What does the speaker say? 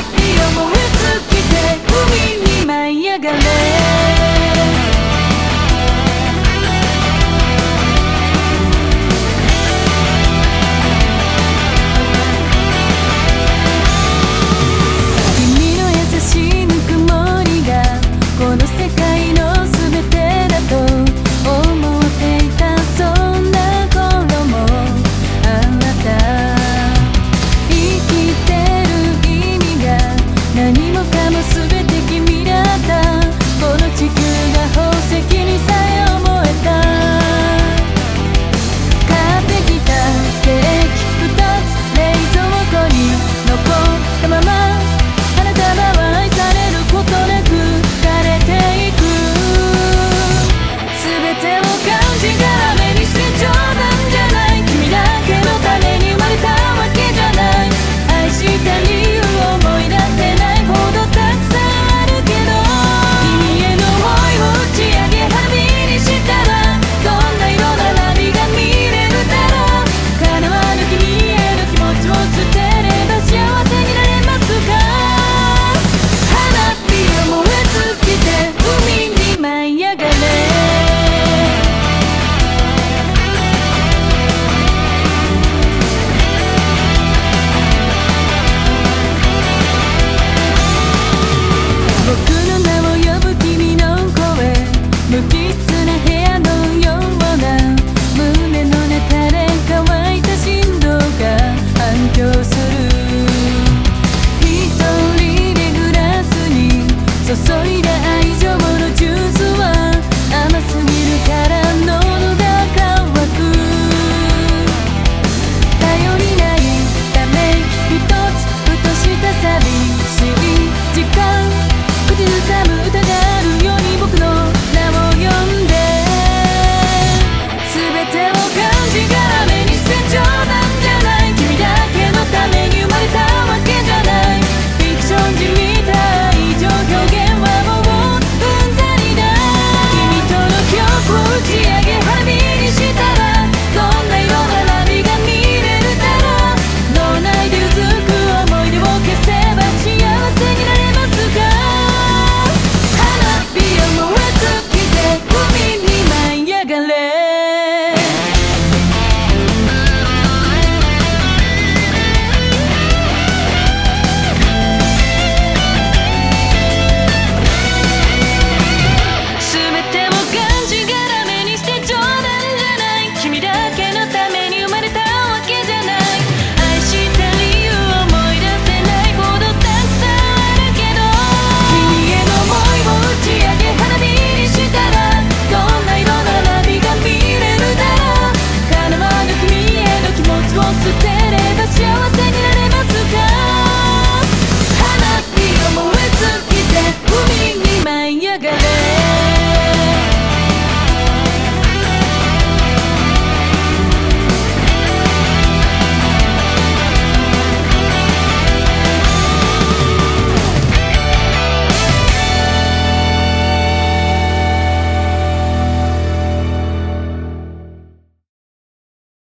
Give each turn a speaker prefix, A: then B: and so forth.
A: 思い燃え尽きて海に舞い上がれ。